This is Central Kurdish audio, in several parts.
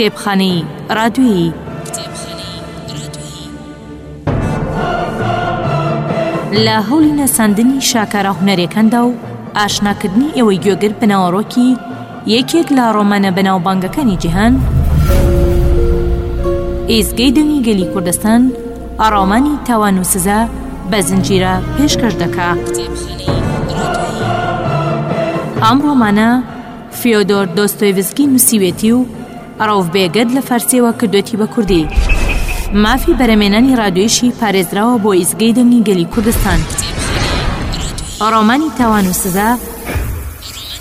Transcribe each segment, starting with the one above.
کتێبخانەی ڕادویی لە هەولی ناساندنی شاکارە هوەرەکاندا و ئاشناکردنی ئێوەی گوێگر بنەوەڕۆکی یەکێک لە ڕۆمانە بەناوبانگەکانی جیهان ئێزگەی دەنگی گەلی کوردستان ئاڕامانی تاوان و سزا بە زنجیرە پێشکەش دەکا ئەم ڕۆمانە فیۆدۆر دۆستۆیڤسکی نووسیوێتی و ئەڕەوف بێگەت لە فارسیەوە کردوێتی بە کوردی مافی بەرەمێنانی ڕادوێشی پارێزراوە بۆ ئیزگەی دەنگی گەلی کوردستان ڕۆمانی تاوان و سزا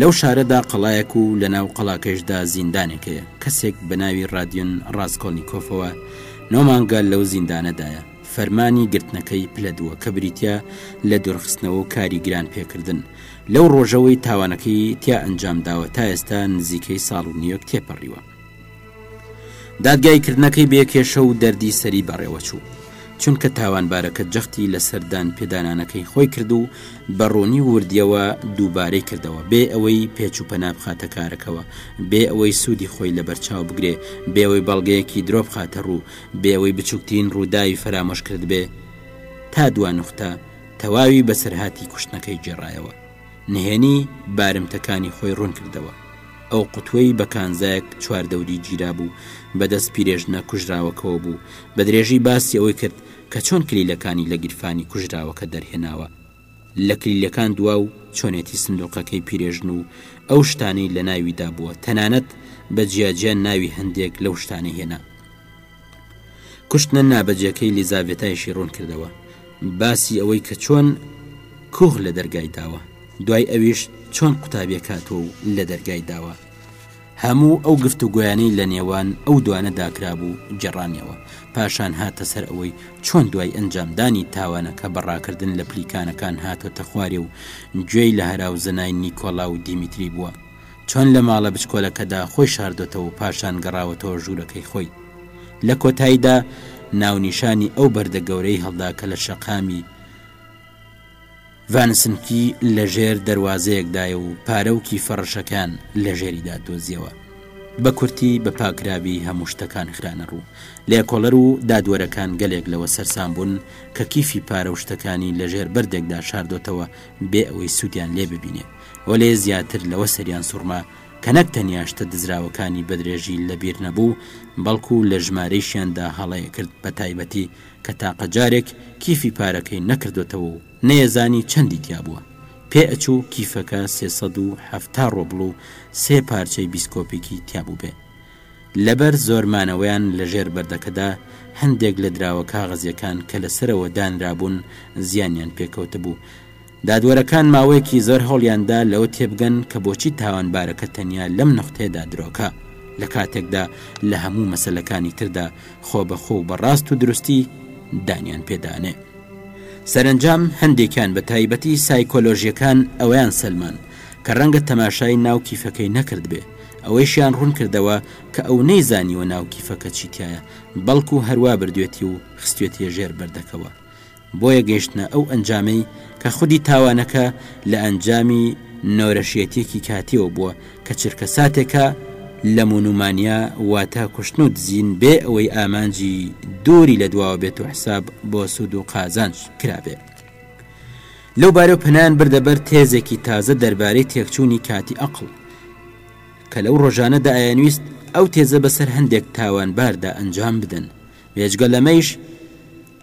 لەو شارەدا قەڵایەک و لە ناو قەڵاکەشدا زیندانێک هەیە، کەسێک بە ناوی ڕادیون ڕاسکۆلنیکۆفەوە نۆ مانگە لەو زیندانەدایە، فەرمانی گرتنەکەی پلە دووە کە بریتییە لە دوورخستنەوە و کاری گرانپێکردن، لەو ڕۆژەوەی تاوانەکەی تیا ئەنجامداوە تا ئێستا نزیکەی ساڵ و نیوێک تێپەڕیوە. دادگای کردنەکەی بێ کێشە و دەردی سەری بەڕێوەچوو چونکە تاوانبارەکە جەختی لە سەردان پێدانانەکەی خۆی کرد و بە ڕوونی وردیەوە دووبارەی کردەوە بێ ئەوەی پێچ و پەنا بخاتە کارەکەوە بێ ئەوەی سوودی خۆی لە بەرچاو بگرێ بێەوەی بەڵگەیەکی درۆ بخاتە ڕوو بێەوەی بچووکترین ڕووداوی فەرامۆش کرد بێ تا دوانوختە تەواوی بەسەرهاتی کوشتنەکەی گێڕایەوە نهێنی بارمتەکانی خۆی ڕوون کردەوە ئەو قوتوەی بە کانزایەک چواردەوری گیرا بوو بەدەست پیرێژنە کوژراوەکەەوە بوو بە درێژی باسی ئەوەی کرد کە چۆن کلیلەکانی لە گیرفانی کوژراوەکە دەرهێناوە لە کلیلەکان دوا و چۆنێتی سندوقەکەی پیرێژن و ئەو شتانەی لە ناویدا بووە تەنانەت بە جیاجیان ناوی هەندێک لەو شتانە هێنا کوشتنە نابەجێکەی لیزاڤێتایشی ڕوونکردەوە باسی ئەوەی کە چۆن کوغ لە دەرگای داوە دوای ئەویش چۆن قوتابیەک هاتووە و لە دەرگای داوە هەموو ئەو گفت و گویانەی لە نێوان ئەو دوانە داکرابوو جێڕانیەوە پاشان هاتە سەر ئەوەی چۆن دوای ئەنجامدانی تاوانەکە بەڕاکردن لە پلیکانەکان هاتۆتە خوارێ و گوێی لە هەراو زەنای نیکۆلا و دیمیتری بووە چۆن لە ماڵە بچکۆلەکەدا خۆی شاردۆتەوە و پاشان گەڕاوەتەوە ژوورەکەی خۆی لە کۆتاییدا ناونیشانی ئەو بەردە گەورەی هەڵدا کە لە شەقامی ڤانسنکی لەژێر دەواازەیەکدایە و پارە و کی فەڕشەکان لە ژێریدا دۆزیەوە بە کورتی بە پاکراوی هەموو شتەکان خرانە ڕوو لێکۆڵەر و دادوەرەکان گەلێک لەوە سەرسان بوون کە کیفی پارە و شتەکانی لەژێر بەردێکدا شاردۆتەوە بێ ئەوەی سوودیان لێ ببینێ وەلێ زیاتر لەوە سەریان سوڕما کە نەک تەنیا شتە دزراوەکانی بەدرێژی لەبیر نەبوو، بەڵکو لە ژمارەیشیاندا هەڵەیەک کرد بە تایبەتی کە تاقە جارێک کیفی پارەکەی نەکردۆتەوە و نەیەزانی چەندی تیا بووە. پێ ئەچوو کیفەکە سێ سەد و حەفتا ڕۆبڵ و سێ پارچەی بیست کۆپیکی تیا بووبێ. لەبەر زۆر مانەوەیان لە ژێر بەردەکەدا، هەندێک لە دراوە کاغەزییەکان کە لە سەرەوە دانرابوون زیانیان پێ کەوتبوو. دادوەرەکان ماوەیەکی زۆر هەوڵیان دا لەوە تێبگەن کە بۆچی تاوانبارەکە تەنیا لەم نوختەیەدا درۆکا، لە کاتێکدا لە هەموو مەسەلەکانی تردا خۆبەخۆ و بە ڕاست و دروستی دانیان پێدانێ. سەرەنجام هەندێکیان بە تایبەتی سایکۆلۆژیەکان ئەوەیان سەلماند کە ڕەنگە تەماشای ناو کیفەکەی نەکردبێ، ئەوەیشیان ڕوون کردەوە کە ئەو نەیزانیوە ناو کیفەکە چی تیایە، بەڵکو هەروا بردوێتی و خستوێتیە ژێر بەردەکەوە. بۆیە گەیشتنە ئەو ئەنجامەی کە خودی تاوانەکە لە ئەنجامی نۆرەشیەتیەکی کاتیەوە بووە کە چرکەساتێکە لە مونومانیا واتە کوشتن و دزین بێ ئەوەی ئامانجی دووری لە دواوە بێت و حساب بۆ سوود و قازانج کرابێت. لەو بارەوە پەنایان بردە بەر تێزێکی تازە دەربارەی تێکچوونی کاتی ئەقڵ کە لەو ڕۆژانە دایانویست ئەو تێزە بەسەر هەندێک تاوانباردا ئەنجام بدەن بێجگە لەمەیش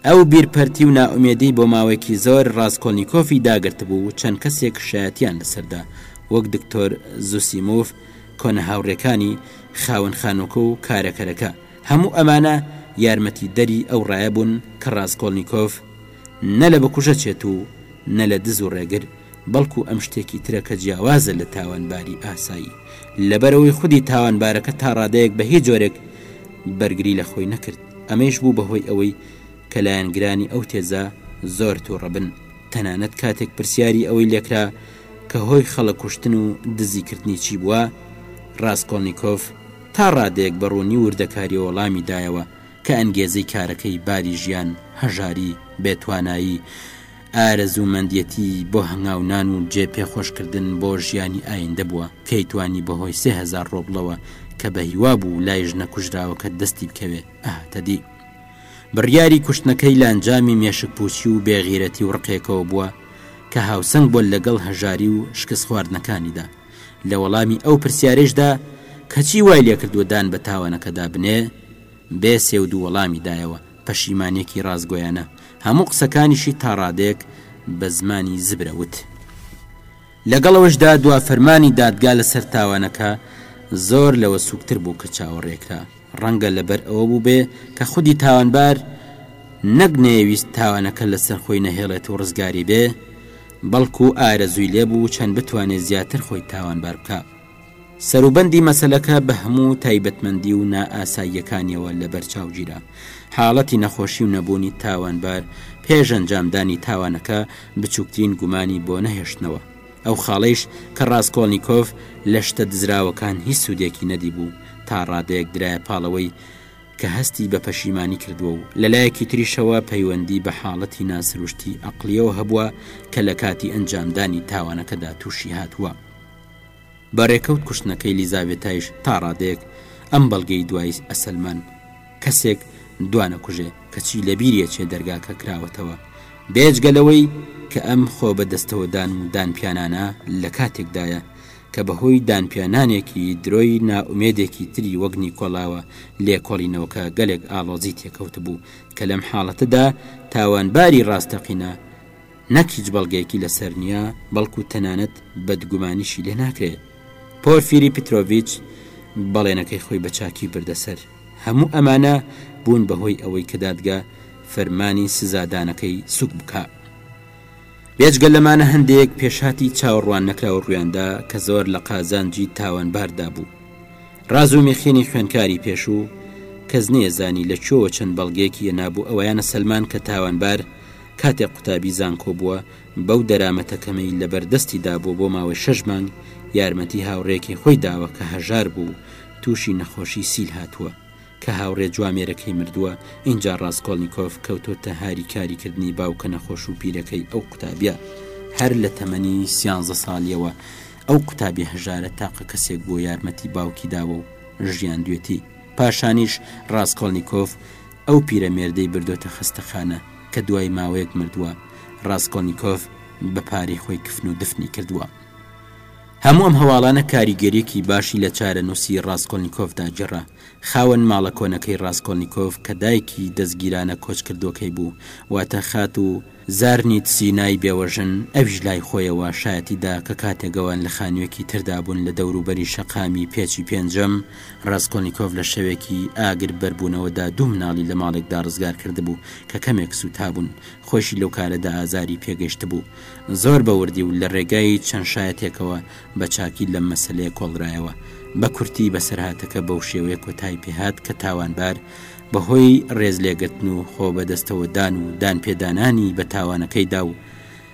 ئەو بیرپەرتی و نائومێدیی بۆ ماوەیەکی زۆر ڕاسکۆلنیکۆفی داگرتبوو و چەند کەسێک شایەتییان لەسەر دا، وەک دکتۆر زوسیموف، کۆنە هاوڕێکانی، خاوەن خانووەکە و کارەکەرەکە. هەموو ئەمانە یارمەتیدەری ئەو ڕایە بوون کە ڕاسکۆلنیکۆف نە لە بکوژە چێت و نە لە دز و ڕێگر، بەڵکو ئەم شتێکی ترە کە جیاوازە لە تاوانباری ئاسایی، لەبەرئەوەی خودی تاوانبارەکە تا ڕادەیەک بە هیچ جۆرێک بەرگری لە خۆی نەکرد، ئەمەیش بوو بەهۆی ئەوەی کە لایەنگرانی ئەو تێزە زۆر توڕە بن، تەنانەت کاتێک پرسیاری ئەوەی لێکرا کە هۆی خەڵک کوشتن و دزی کردنی چی بووە، ڕاسکۆڵنیکۆف تا ڕادەیەک بە ڕوونی و وردەکاریەوە وەڵامی دایەوە کە ئەنگێزەی کارەکەی باری ژیان، هەژاری، بێ توانایی، ئارەزوومەندیەتی بۆ هەنگاونان و جێ پێخۆشکردن بۆ ژیانی ئایندە بووە، کەی توانی بەهۆی سێ هەزار ڕۆبڵەوە کە بە هیوا بوو لای ژنە کوژراوەکە دەستی بکەوێ ئەهاتە دی. بڕیاری کوشتنەکەی لە ئەنجامی مێشکپووچی و بێغیرەتی و ڕقێکەوە بووە کە هاوسەنگ بووە لەگەڵ هەژاری و شکستخواردنەکانیدا. لە وەڵامی ئەو پرسیارەیشدا کە چی وای لێکردووە دان بە تاوانەکەدا بنێ، بێ سێ و دوو وەڵامی دایەوە، پەشیمانیەکی ڕاستگۆیانە هەموو قسەکانیشی تاڕادەیەک بە زمانی زبرە وت. لەگەڵ ئەوەشدا دوا فەرمانی دادگا لەسەر تاوانەکە زۆر لەوە سوکتر بوو کە چاوەڕێکرا، ڕەنگە لەبەر ئەوە بووبێ کە خودی تاوانبار نەک نەیەویست تاوانەکە لەسەر خۆی نەهێڵێت و ڕزگاری بێ، بەڵکو ئارەزووی لێبوو چەند بتوانێ زیاتر خۆی تاوانبار بکا. سەروبەندی مەسەلەکە بە هەموو تایبەتمەندی و نائاساییەکانیەوە لەبەرچاوگیرا، حاڵەتی نەخۆشی و نەبوونی تاوانبار پێش ئەنجامدانی تاوانەکە بچووکترین گومانی بۆ نەهێشتنەوە، ئەو خاڵەیش کە ڕاسکۆڵنیکۆف لە شتە دزراوەکان هیچ سوودێکی نەدیبوو تا ڕادەیەک درایە پاڵەوەی کە هەستی بە پەشیمانی کردووە و لەلایەکی تریشەوە پەیوەندی بە حاڵەتی ناسروشتی ئەقڵیەوە هەبووە کە لەکاتی ئەنجامدانی تاوانەکەدا تووشی هاتووە. بە رێکەوت کوشتنەکەی لیزاڤێتایش تا رادەیەک ئەم بەڵگەی دوای ئەسەلمان کەسێک دوانەکوژێ کەچی لەبیریەچێ دەرگاکە کراوەتەوە بێجگە لەوەی کە ئەم خۆ بە دەستەوەدان و دانپیانانە لە کاتێکدایە کە بە هۆی دانپیانانێکی درۆی نائومێدێکی تری وەک نیکۆلاوە لێکۆڵینەوەکە گەلێک ئاڵۆزی تێکەوتبوو کە لەم حاڵەتەدا تاوانباری راستەقینە نەک هیچ بەڵگەیەکی لەسەر نییە، بەڵکو تەنانەت بەدگومانیشی لێ ناکرێت. پۆرفیری پیترۆڤیچ بەڵێنەکەی خۆی بە چاکی بردە سەر. هەموو ئەمانە بوون بە هۆی ئەوەی کە دادگە فەرمانی سزادانەکەی سوک بکا. بێجگە لەمانە هەندێک پێشهاتی چاوەڕوان نەکراو ڕوویان دا کە زۆر لە قازانجی تاوانبار دا بوو. ڕاز و میخینی خوێنکاری پێشوو، کەس نەیەزانی لە کوێوە چەند بەڵگەیەکی هێنابوو ئەوەیانە سەلماند کە تاوانبار، کاتێک قوتابی زانکۆ بووە، بەو دەرامەتە کەمەی لەبەر دەستی دابووە بۆ ماوەی شەش مانگ یارمەتی هاوڕێیەکی خۆی داوە کە هەژار بوو و تووشی نەخۆشی سیل هاتووە، کە هاوڕێ جوامێرەکەی مردووە، ئینجا ڕاسکۆڵنیکۆف کەوتۆتە هاریکاری کردنی باوکە نەخۆش و پیرەکەی ئەو قوتابیە. هەر لە تەمەنی سیانزە ساڵیەوە ئەو قوتابیە هەژارە تاقە کەسێک بووە یارمەتی باوکی داوە و ژیاندوێتی، پاشانیش ڕاسکۆڵنیکۆف ئەو پیرەمێردەی بردۆتە خەستەخانە، کە دوای ماوەیەک مردووە، ڕاسکۆلنیکۆف بە پارەی خۆی کفن و دفنی کردووە. هەموو ئەم هەواڵانە کاریگەرییەکی باشی لە چارەنووسی ڕاسکۆلنیکۆفدا گێڕا. خاوەن ماڵە کۆنەکەی ڕاسکۆلنیکۆف کە دایکی دەزگیرانە کۆچکردووەکەی بوو، واتە خاتوو زارنیتسینای بێوەژن، ئەویش لای خۆیەوە شایەتی دا کە کاتێک ئەوان لە خانوویەکی تردا بوون لە دەوروبەری شەقامی پێچی پێنجەم، ڕاسکۆلنیکۆڤ لە شەوێکی ئاگر بەربوونەوەدا دوو مناڵی لە ماڵێکدا ڕزگار کردبوو کە کەمێک سووتابوون خۆشی لەو کارەدا ئازاری پێگەشت بوو زۆر بە وردی و لە ڕێگای چەند شایەتێکەوە بە چاکی لەم مەسلەیە کۆڵرایەوە بە کورتی بەسەرهاتەکە بەو شێوەیە کۆتای پێهات کە تاوانبار بەهۆی ڕێز لێگرتن و خۆ بەدەستەوەدان و دان پێدانانی بە تاوانەکەیدا و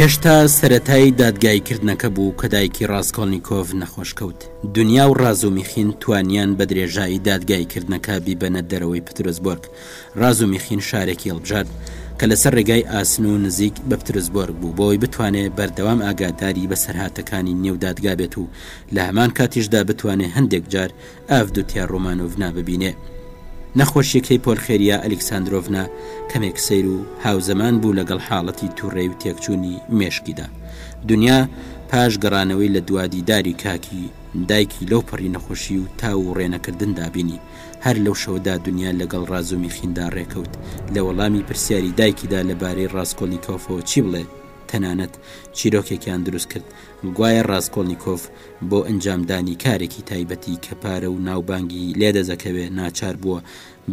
هێشتا سەتای دادگای کردنەکە بوو کە دایکی ڕاستکۆلنییکۆڤ نەخۆش کەوت دنیا و ڕاز و میخین توانیان بە درێژایی دادگای کردنەکە بیبەنە دەرەوەی پترۆسبۆرگ ڕازومیخین شارێکی هەڵبژارد کە لەسەر ڕێگای ئاسن و نزیک بە پترسبۆرگ بوو بۆی بتوانێت بەردەوام ئاگاداری بەسەرهاتەکانی نێو دادگا بێت و لە هەمان کاتیشدا بتوانێت هەندێک جار ئاڤدوتیا ڕۆمانۆڤنا ببینێت. نەخۆشییەکەی پۆلخێریا ئەلیکساندرۆڤنا کەمێک سەیر و هاوزەمان بوو لەگەڵ حاڵەتی تووڕەیی و تێکچوونی مێشکیدا. دونیا پاش گەڕانەوەی لە دوا دیداری کاکی، دایکی لەوپەڕی نەخۆشی و تاو و ڕێنەکردندا بینی، هەر لەو شەوەدا دونیا لەگەڵ ڕازومیخیندا ڕێکەوت، لە وەڵامی پرسیاری دایکیدا لەبارەی ڕاسکۆلنیکۆفەوە چی بڵێت، تەنانەت چیرۆکێکیان دروست کرد گوایە ڕاسکۆلنیکۆف بۆ ئەنجامدانی کارێکی تایبەتی کە پارە و ناوبانگی لێدەزەکەوێ ناچار بووە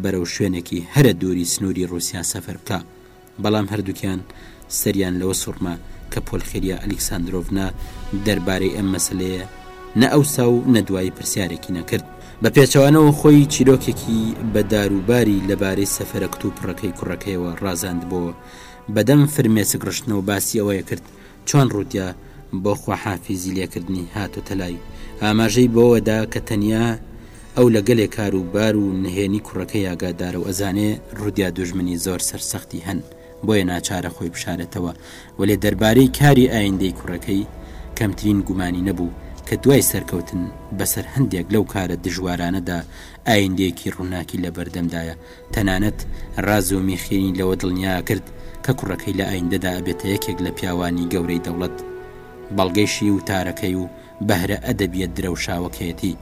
بەرەو شوێنێکی هەرە دووری سنووری ڕووسیا سەفەر بکا. بەڵام هەردووکیان سەریان لەوە سوڕما کە پۆلخیریا ئەلیکساندرۆڤنا دەربارەی ئەم مەسەلەیە نە ئەوسا و نە دوایی پرسیارێکی نەکرد. بە پێچەوانەوە خۆی چیرۆکێکی بە داروباری لەبارەی سەفەرە کتوپڕەکەی کوڕەکەیەوە ڕازاندبۆوە، بەدەم فرمێسک ڕشتنەوە باسی ئەوەیە کرد چۆن ڕوتیا بۆ خواحافیزی لێکردنی هاتۆتە لای، ئاماژەی بەوە دا کە تەنیا ئەو لە گەلێ کار و بار و نهێنی کوڕەکەی ئاگادارە و ئەزانێ ڕودیا دوژمنی زۆر سەرسەختی هەن بۆیە ناچارە خۆی بشارێتەوە، وەلێ دەربارەی کاری ئایندەی کوڕەکەی کەمترین گومانی نەبوو کە دوای سەرکەوتن بەسەر هەندێک لەو کارە دژوارانەدا ئایندەیەکی ڕوناکی لەبەردەمدایە. تەنانەت رازومیخیلنی لەوە دڵنیا ئەکرد کە کوڕەکەی لە ئایندەدا ئەبێتە یەکێک لە پیاوانی گەورەی دەوڵەت. بەڵگەی شی وتارەکەی و بەهرە ئەدەبییە درەوشاوەکەیەتی.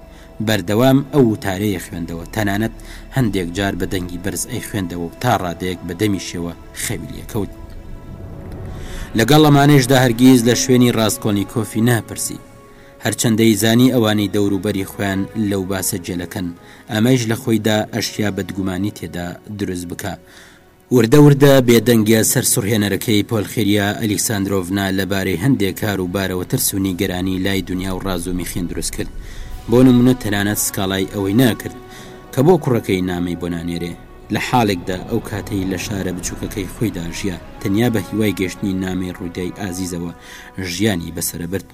بەردەوام ئەو وتارەی ئەخوێندەوە، تەنانەت هەندێک جار بە دەنگی بەرز ئەیخوێندەوە و تا رادەیەک بە دەمیشیەوە خەوی لێکەوت. لەگەڵ ئەمانەیشدا هەرگیز لە شوێنی راسکۆلنیکۆفی نەئەپرسی. هەرچەن دەیزانی ئەوانەی دەوروبەری خۆیان لەو باسە جێلەکەن، ئەمەیش لە خۆیدا ئەشیا بەدگومانی تێدا دروست بکا. وردە وردە بێدەنگیە سەرسوڕهێنەرەکەی پۆلخیریا ئەلیکساندرۆڤنا لە بارەی هەندێ کار و بارەوە ترس و نیگەرانی لای دونیا و ڕاز و میخین دروست کرد. بۆ نمونە تەنانەت سکاڵای ئەوەی ناکرد کە بۆ کوڕەکەی نامەی بۆ نانێرێ. لە حاڵێکدا ئەو کاتەی لە شارە بچوکەکەی خۆیدا ژیا، تەنیا بە هیوای گەیشتنی نامەی ڕودیای ئازیزەوە ژیانی بەسەرەبرد.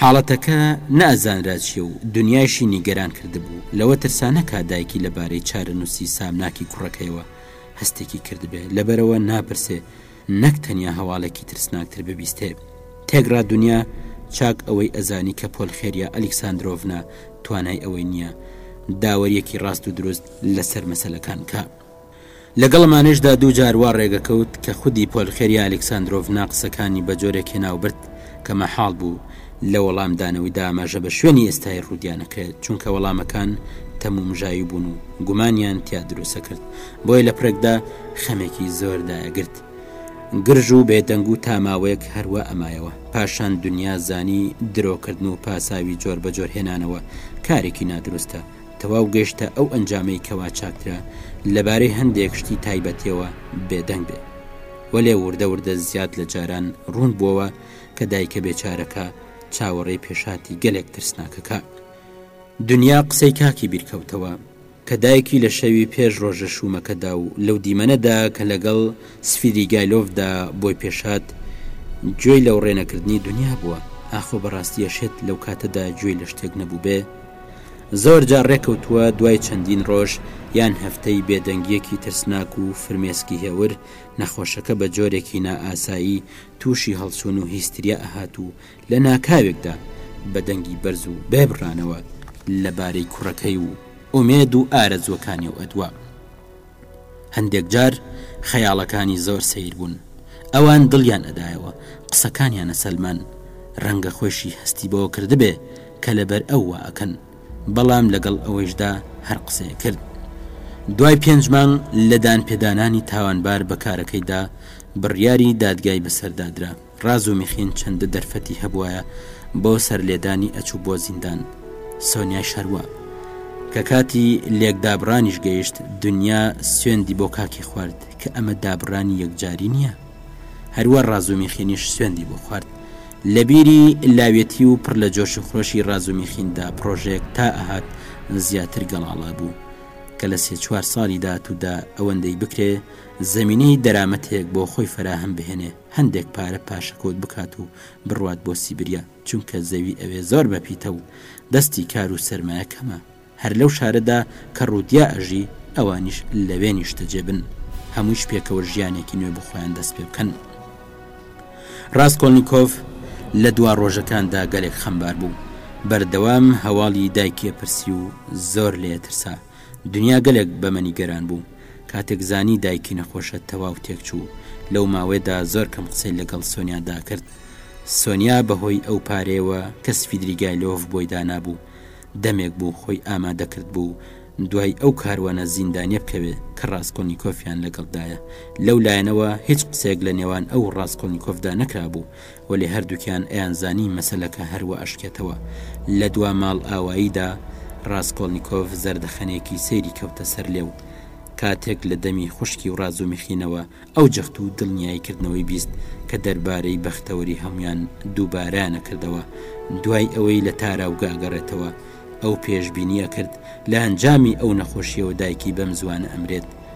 حاڵەتەکە نەئەزانرا چییە و دونیایشی نیگەران کردبوو، لەوە ترسا نەکا دایکی لەبارەی چارەنووسی سامناکی کوڕەکەیەوە هەستێکی کردبێ، لەبەرئەوە ناپرسێ نەک تەنیا هەواڵێکی ترسناکتر ببیستێ. تێگڕا دونیا چاک ئەوەی ئەزانی کە پۆلخێریا ئەلیکساندرۆڤنا توانای ئەوەی نییە داوەرییەکی ڕاست و دروست لەسەر مەسەلەکان بکا، لەگەڵ ئەمانەیشدا دوو جار وا ڕێگە کەوت کە خودی پۆلخێریا ئەلیکساندرۆڤنا قسەکانی بە جۆرێک هێناو برد کە مەحاڵ بوو لە وەڵام دانەوەیدا ئاماژە بە شوێنی ئێستای ڕودیا نەکرێت چونکە وەڵامەکان تەمومژاوی بوون و گومانیان تیا دروست ئەکرد بۆیە لە پرێکدا خەمێکی زۆر دایەگرت گرژ و بێ دەنگ و تا ماوەیەک هەر وا ئەمایەوە پاشان دنیا زانی درۆ کردن و پاساوی جۆر بە جۆر هێنانەوە کارێکی نادروستە تەواو گەشتە ئەو ئەنجامەی کەوا چاکترە لەبارەی هەندێک شتی تایبەتیەوە بێدەنگ بێ وەلێ وردە وردە زیاد لە جاران ڕوون بووەوە کە دایکە بێچارەکە چاوەڕێی پێشاتی گەلێک ترسناکەکە دنیا قسەی کاکی بیرکەوتەوە کە دایکی لە شەوی پێش ڕۆژە شوومەکەدا و لەو دیمەنەدا کە لەگەڵ سفیری گایلۆڤدا بۆی پێشات گوێی لەو ڕێنەکردنی دنیا بووە ئاخۆ بەڕاستیە شێت لەو کاتەدا گوێی لە شتێک نەبوو بێ زۆر جار ڕێککەوتووە دوای چەندین ڕۆژ یان هەفتەی بێدەنگییەکی ترسناک و فرمێسکی هێور، نەخۆشەکە بە جۆرێکی نائاسایی تووشی هەڵچوون و هیستریا ئەهات و لە ناکاوێکدا بە دەنگی بەرز و بێ بڕانەوە لەبارەی کوڕەکەی و ئومێد و ئارەزووەکانیەوە ئەدوا. هەندێک جار خەیاڵەکانی زۆر سەیر بوون ئەوان دڵیان ئەدایەوە قسەکانیانە سەلمان ڕەنگە خۆشی هەستی بەوە کردبێ کە لەبەر ئەو وا ئەکەن بەڵام لەگەڵ ئەوەیشدا هەر قسەیە کرد دوای پێنج مانگ لە دان پێدانانی تاوانبار بە کارەکەیدا بڕیاری دادگای بەسەردادرا. ڕازومیخین چەندە دەرفەتی هەبوایە بۆ سەرلێدانی ئەچوو بۆ زیندان سۆنیایش هەروا کە کاتی لێک دابڕانیش گەیشت دنیا سوێندی بۆ کاکی خوارد کە ئەمە دابڕانی یەکجاری نییە هەروە ڕازومیخینیش سوێندی بۆ خوارد لە بیری لاوێتی و پڕ لە جۆش و خرۆشی ڕازومیخیندا پرۆژێک تا ئەهات زیاتر گەڵاڵا بوو کە لە سێ چوار ساڵی داهاتوودا ئەوەندەی بکرێ زمینەی دەرامەتێک بۆ خۆی فەراهەم بهێنێ هەندێک پارە پاشەکەوت بکات و بڕوات بۆ سیبریا، چونکە زەوی ئەوێ زۆر بە پیتە و دەستی کار و سەرمایە کەمە. هەر لەو شارەدا کە ڕودیا ئەژی، ئەوانیش لەوێ نیشتەجێ بن. هەموویش پێکەوە ژیانێکی نوێ بۆ خۆیان دەست پێ بکەن. ڕاسکۆلنیکۆف لە دوا ڕۆژەکاندا گەلێک خەمبار بوو. بەردەوام هەواڵی دایکی ئەپرسی و زۆر لێ ئەترسا. دنیا گەلێک بەمە نیگەران بوو، کاتێک زانی دایکی نەخۆشە تەواو تێکچوو، لەو ماوەیەدا زۆر کەم قسەی لەگەڵ سۆنیا داکرد، سۆنیا بەهۆی ئەو پارەیەوە کە سڤیدریگایلۆڤ بۆی دانابوو، دەمێک بوو خۆی ئامادەکردبوو دوای ئەو کاروانە زیندانیە بکەوێت کە ڕاسکۆلنیکۆفیان لەگەڵدایە، لەو لایەنەوە هیچ قسەیەک لە نێوان ئەو و ڕاسکۆلنیکۆفدا نەکرابوو، وەلێ هەردووکیان ئەیانزانی مەسەلەکە هەر وا ئەشکێتەوە. لە دوا ماڵئاواییدا ڕاسکۆڵنیکۆڤ زەردەخەنەیەکی سەیری کەوتە سەر لێو. کاتێک لە دەمی خوشکی و ڕازومیخینەوە ئەو جەخت و دڵنیایی کردنەوەی بیست کە دەربارەی بەختەوەری هەموویان دووبارەیان ئەکردەوە دوای ئەوەی لە تاراوگە ئەگەڕێتەوە ئەو پێشبینی ئەکرد لە ئەنجامی ئەو نەخۆشیەوە دایکی بەم زووانە ئەمرێت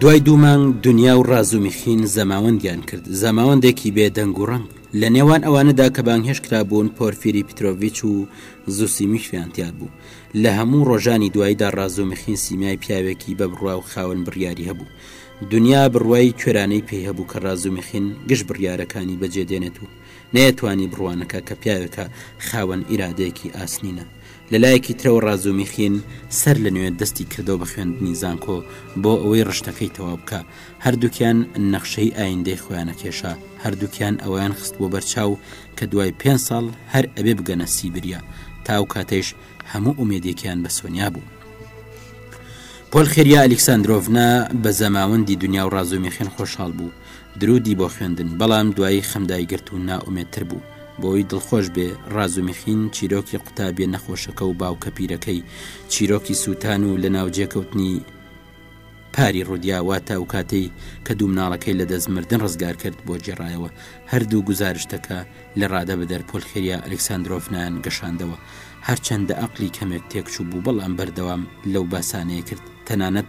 دوای دوو مانگ دنیا و ڕاز و میخین زەماوەندیان کرد زەماوەندێکی بێ دەنگ و ڕەنگ لە نێوان ئەوانەدا کە بانگهێش کرابوون پۆرفیری پیتۆڤچ و زوسی میشیان تیا بوو لە هەموو ڕۆژانی دواییدا ڕاز و میخین سیمیای پیاوێکی بە بڕوا و خاوەن بڕیاری هەبوو دنیا بڕوای کوێرانەی پێی هەبوو کە ڕاز و میخین گشت بڕیارەکانی بەجێ دێنێت و نەیەتوانی بڕوانەکە کە پیاوێکە خاوەن ئیرادەیەکی ئاسنینە. لە لایەکی ترەوە ڕازومیخین سەر لە نوێ دەستی کردەوە بە خوێندنی زانکۆ بۆ ئەوەی ڕشتەکەی تەواو بکا. هەردووکیان نەخشەی ئایندەی خۆیانە کێشا. هەردووکیان ئەوەیان خستبووە بەر چاو کە دوای پێنج ساڵ هەر ئەبێ بگەنە سیبریا. تا ئەو کاتەیش هەموو ئومێدێکیان بە سۆنیا بوو. پۆلخێریا ئەلیکساندرۆڤنا بە زەماوەندی دونیا و ڕازومیخین خۆشحاڵ بوو. درودی بۆ خوێندن بەڵام دوایی خەم دایگرت و نائومێدتر بوو بۆی دڵخۆش بێ ڕاز و میخین چیرۆکی قوتابیە نەخۆشەکە و باوکە پیرەکەی چیرۆکی سووتان و لە ناوجێکەوتنی پاری ڕودیاواتە و کاتەی کە دوو مناڵەکەی لە دەست مردن ڕزگار کرد بۆ جێڕایەوە هەردوو گوزارشتەکە لە ڕادە بدەر پۆلخێریا ئەلکسسانندۆڤنان گەشاندەوە هەرچەندە ئەقڵی کەمێک تێکچووبوو بەڵام بەردەوام لەو باسانەیە کرد تەنانەت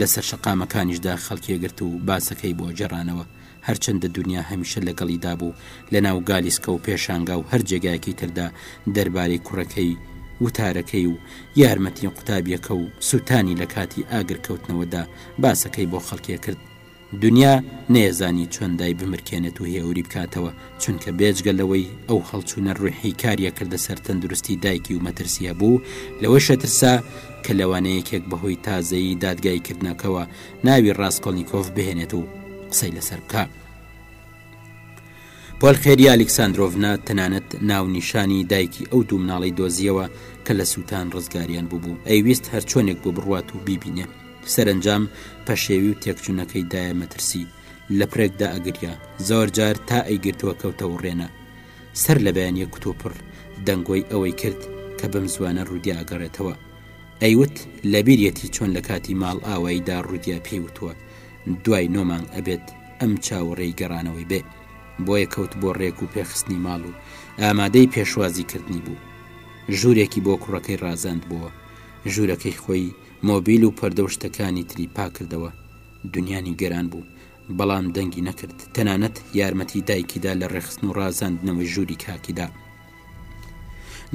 لەسەر شەقامەکانیشدا خەڵکێگرت و باسەکەی بۆ جێڕانەوە هەرچەندە دنیا هەمیشە لەگەڵیدا بوو لە ناو گالیسکە و پێشانگا و هەر جێگایەکی تردا دەربارەی کوڕەکەی وتارەکەی و یارمەتی قوتابیەکە و سووتانی لە کاتی ئاگرکەوتنەوەدا باسەکەی بۆ خەڵکێ کرد دنیا نەیەزانی چۆن دای بمرکێنێت و هێوری بکاتەوە، چونکە بێجگە لەوەی ئەو هەڵچوونە روحی کاریە کردە سەر تەندروستی دایکی و مەترسی هەبوو، لەوەیشەترسا کە لەوانەیە یەکێک بەهۆی تازەیی دادگاییکردنەکەوە ناوی راسکۆلنیکۆف بهێنێت و قسەی لەسەر بکا. پۆلخێریا ئەلیکساندرۆڤنا تەنانەت ناونیشانی دایکی ئەو دوو مناڵی دۆزیەوە کە لە سووتان ڕزگاریان بووبوو ئەیویست هەرچۆنێک بۆ بڕوات و بیبینێ سەرنجام پەشێوی و تێکچوونەکەی دایە مەترسی لە پرێکدا ئەگریا زۆر جار تا ئەیگرتووە کەوتە و ڕێنە سەر لە بەیانە کوتوپڕ دەنگۆی ئەوەی کرد کە بەم زوانە ڕودیا ئەگەڕێتەوە ئەیوت لەبیرەتی چۆن لە کاتی ماڵ ئاواییدا ڕودیا پێی وتووە دوای نۆمانگ ئەبێت ئەم چاوەڕێی گەڕانەوەی بێ بۆیە کەوت بۆ ڕێک و پێخستنی ماڵ و ئامادەی پێشوازی کردنی بوو ژوورێکی بۆ کوڕەکەی ڕازاند بووە ژوورەکەی خۆی مۆبیل و پەردە و شتەکانی تری پاکردەوە دنیانی گەران بوو بەڵام دەنگی نەکرد تەنانەت یارمەتی دایکیدا لە ڕێخستن و ڕازاندنەوەی ژووری کاکیدا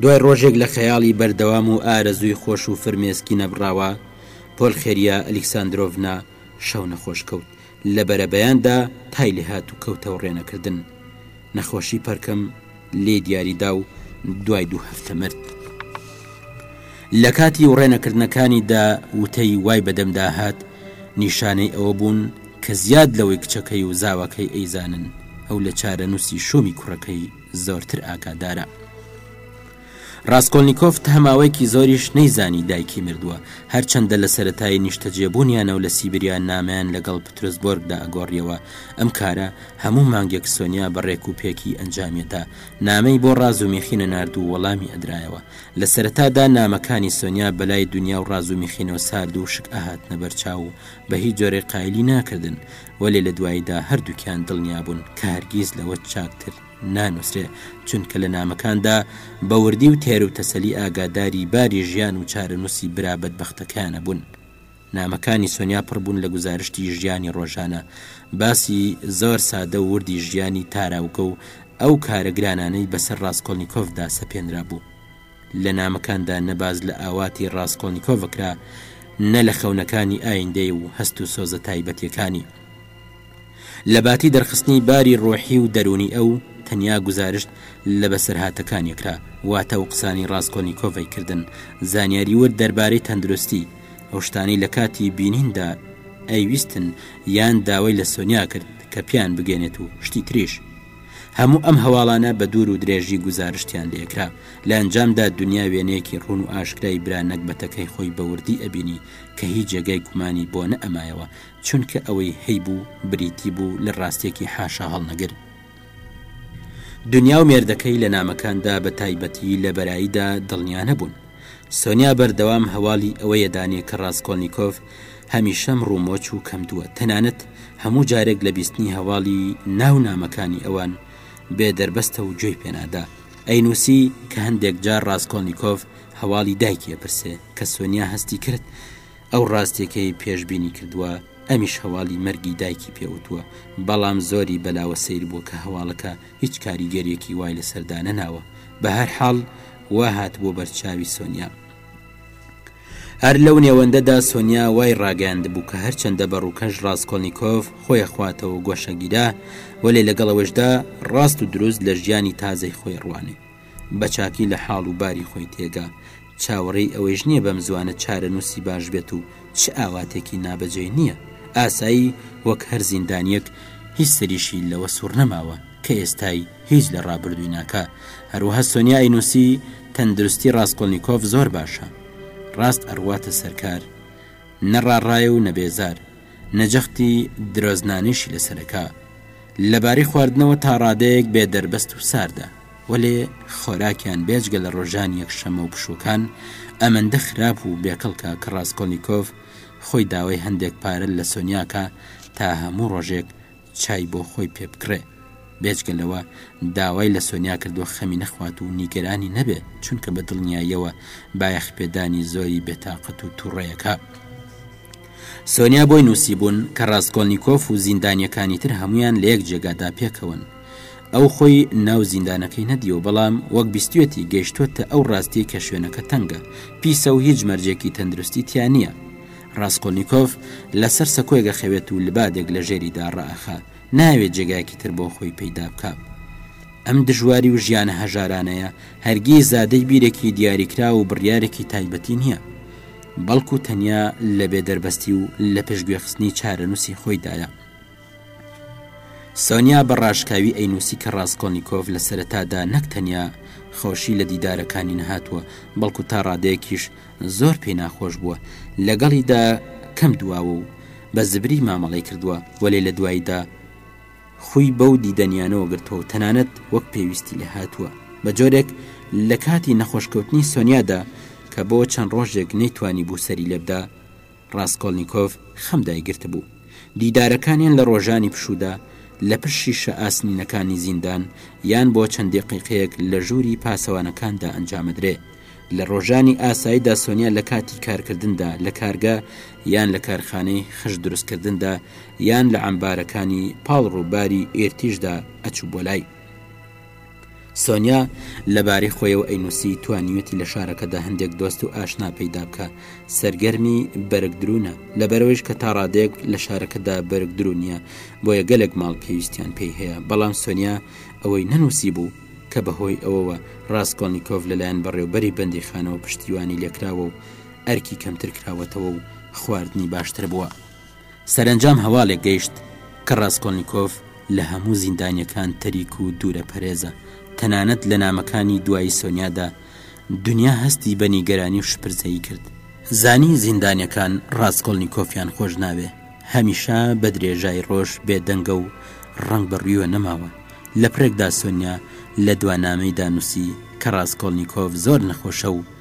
دوای ڕۆژێک لە خەیاڵی بەردەوام و ئارەزووی خۆش و فرمێسکی نەبراوە پۆل خێریە ئەلیکساندرۆڤنا شەو نەخۆش کەوت لە بەرەبەیاندا تای لێهات و کەوتە وڕێنەکردن، نەخۆشی پەرکەم لێی دیاری دا و دوای دوو هەفتە مرد. لە کاتی وڕێنەکردنەکانیدا وتەی وای بە دەمدا هات، نیشانەی ئەوە بوون کە زیاد لەوەی کچەکەی و زاواکەی ئەیزانن، ئەو لە چارەنووسی شوومی کوڕەکەی زۆرتر ئاگادارە. ڕاسکۆلنیکۆف تا ماوەیەکی زۆریش نەیزانی دایکی مردووە، هەرچەندە لە سەرەتای نیشتەجێبوونیانەوە لە سیبریا نامەیان لەگەڵ پترسبۆرگدا ئەگۆڕیەوە، ئەم کارە هەموو مانگێک سۆنیا بە ڕێک و پێکی ئەنجامیەدا، نامەی بۆ ڕازومیخین ئەنارد و وەڵامی ئەدرایەوە. لە سەرەتادا نامەکانی سۆنیا بەلای دونیا و ڕازومیخینەوە سارد و وشک ئەهاتنە بەر چاو و بە هیچ جۆرێک قایلی ناکردن، وەلێ لە دواییدا هەردووکیان دڵنیابوون کە هەرگیز لەوە چاکتر نانووسرێ، چونکە لە نامەکاندا بە وردی و تێروتەسەلی ئاگاداری باری ژیان و چارەنووسی برا بەدبەختەکەیان ئەبوون. نامەکانی سۆنیا پڕ بوون لە گوزارشتی ژیانی ڕۆژانە، باسی زۆر سادە و وردی ژیانی تاراوگە و ئەو کارە گرانانەی بەسەر ڕاسکۆلنیکۆڤدا سەپێنرابوو. لە نامەکاندا نە باس لە ئاواتی ڕاسکۆلنیکۆڤ کرا، نە لە خەونەکانی ئایندەی و هەست و سۆزە تایبەتییەکانی. لە باتی دەرخستنی باری ڕۆحی و دەروونی ئەو، تەنیا گوزارشت لە بەسەرهاتەکانی کرا، واتە و قسانی ڕاسکۆلنیکۆڤی کردن، زانیاری ورد دەربارەی تەندروستی، ئەو شتانەی لە کاتی بینیندا ئەیویستن، یان داوای لە سۆنیا کرد کە پێیان بگەێنێت و شتی تریش. هەموو ئەم هەواڵانە بە دوور و درێژی گوزارشتیان لێ کرا، لە ئەنجامدا دونیا وێنەیەکی ڕوون و ئاشکرای برا نەگبەتەکەی خۆی بە وردی ئەبینی کە هیچ جێگای گومانی بۆ نەئەمایەوە چونکە ئەوەی هەیبوو بریتی بوو لە ڕاستێکی حاشاهەڵنەگر. دونیا و مێردەکەی لە نامەکاندا بە تایبەتی لە بەراییدا دڵنیا نەبوون. سۆنیا بەردەوام هەواڵی ئەوەیە دانێ کە ڕاسکۆلنیکۆف هەمیشەم ڕوومۆچ و کەمدووە، تەنانەت هەموو جارێک لە بیستنی هەواڵی ناو نامەکانی ئەوان بێ دەربەستە و گوێی پێنادا. ئەینووسی کە هەندێک جار ڕاسکۆلنیکۆف هەواڵی دایکی ئەپرسێ کە سۆنیا هەستی کرد، ئەو ڕاستیەکەی پێش بینی کردوە ئەمیش هەواڵی مەرگی دایکی پێ وتوە بەڵام زۆری بەلاوە سەیر بوە کە هەواڵەکە هیچ کاریگەریەکی وای لەسەر دانەناوە بەهەر حاڵ وا هاتبوە بەرچاوی سۆنیا هەر لەو نێوەندەدا سۆنیا وای ڕاگەیاند بوو کە هەرچەندە بە ڕووکەش ڕاستکۆلنییکۆف خۆی خواتەوە گۆشەگیرا وەلێ لەگەڵەوەشدا ڕاست و دروست لە ژیانی تازەی خۆی ڕوانێ بە چاکی لە حاڵ و باری خۆی تێگا چاوەڕێی ئەوەیش نییە بەم زووانە چارەنووسی باش بێت و چ ئاواتێکی نابەجێی نییە. ئاسایی وەک هەر زیندانییەک هیچ سەریشی لەوە سووڕ نەماوە کە ئێستای هیچ لە ڕابردووی ناکا. هەروەها سۆنیا ئەینووسی تەندروستی ڕاسکۆلنیکۆف زۆر باشە. ڕاست ئەڕواتە سەر کار. نە ڕاڕایە و نە بێزار. نە جەختی درۆزنانەیشی لەسەر ئەکا. لەبارەی خواردنەوە تاڕادەیەک بێ دەربەست و ساردە. وەلێ خۆراکیان بێجگە لە ڕۆژان یەکشەمە و پشووکان ئەمەندە خراپ و بێکەڵکە کە ڕاستکۆلنییکۆف خۆی داوای هەندێک پارە لە سۆنیاکە تا هەموو ڕۆژێک چای بۆ خۆی پێ بکڕێ بێجگە لەوە داوای لە سۆنیا کردوە خەمی نەخوات و نیگەرانی نەبێ چونکە بە دڵنیاییەوە بایەخ پێدانی زۆری بێتاقەت و تووڕەیەەکە سۆنیا بۆی نووسیبوون کە ڕاستکۆلنییکۆف و زیندانیەکانی تر هەمویان لە یەک جێگادا پێکەوەن ئەو خۆی ناو زیندانەکەی نەدیوە بەڵام وەک بیستێتی گەیشتووەتە ئەو ڕاستیە کە شوێنەکە تەنگە پیسە و هیچ مەرجێکی تەندروستی تیا نییە ڕاستکۆلنییکۆف لەسەر سەکۆی گەخەوێت و لبادێک لە ژێری داڕائەخا ناوێت جێگایەکی تر بۆ خۆی پەیدا بکە ئەم دژواری و ژیانە هەژارانەیە هەرگی زادەی بیرێکی دیاریکرا و بڕیارێکی تایبەتی نییە بەڵکو تەنیا لە بێ دەربەستی و لە پشتگوێخستنی چارەنووسی خۆیدایە سۆنیا بە ڕاشکاوی ئەینووسی کە ڕاسکۆلنیکۆف لە سەرەتادا نەک تەنیا خۆشی لە دیدارەکانی نەهاتووە، بەڵکو تا ڕادەیەکیش زۆر پێی ناخۆش بووە، لەگەڵیدا کەم دواوە و بە زبری مامەڵەی کردووە، وەلێ لە دواییدا خووی بەو دیدەنیانەوە گرتووە و تەنانەت وەک پێویستی لێ هاتووە. بە جۆرێک لە کاتی نەخۆشکەوتنی سۆنیادا کە بۆ چەند ڕۆژێک نەیتوانیبوو سەری لێ بدا، ڕاسکۆلنیکۆڤ خەم دایگرتبوو. دیدارەکانیان لە ڕۆژانی پشوودا، لە پشت شیشە ئاسنینەکانی زیندان، یان بۆ چەند دەقیقەیەک لە ژووری پاسەوانەکاندا ئەنجامەدرێ. لە ڕۆژانی ئاساییدا سۆنیا لە کاتی کارکردندا لە کارگە، یان لە کارخانەی خشت دروستکردندا، یان لە عەمبارەکانی پاڵ ڕووباری ئیرتیشدا ئەچوو بۆ لای. سۆنیا لەبارەی خۆیەوە ئەینوسی توانیویەتی لە شارەکەدا هەندێک دۆست و ئاشنا پەیدا بکە سەرگەرمی بەرگ درونە لەبەرەوەیش کە تا ڕادێک لە شارەکەدا بەرگ درونیە بۆیە گەلێک ماڵ پێویستیان پێی هەیە بەڵام سۆنیا ئەوەی نەنووسی بوو کە بەهۆی ئەوەوە ڕاستکۆلنییکۆڤ لەلایەن بەڕێوبەری بەندی خانەوە پشتیوانی لێکراوە و ئەرکی کەمتر کراوەتەوە و خواردنی باشتر بووە. سەرەنجام هەواڵێک گەیشت کە ڕاسکۆلنیکۆف لە هەموو زیندانیەکان تەریک و دوورە پەرێزە، تەنانەت لە نامەکانی دوایی سۆنیادا، دونیا هەستی بە نیگەرانی و شپرزەیی کرد. زانی زیندانیەکان ڕاسکۆلنیکۆفیان خۆش ناوێ، هەمیشە بە درێژای ڕۆژ بێ دەنگە و ڕەنگ بە ڕوویوە نەماوە، لە پرێکدا سۆنیا لە دوا نامەیدا نووسی کە ڕاسکۆلنیکۆف زۆر نەخۆشە و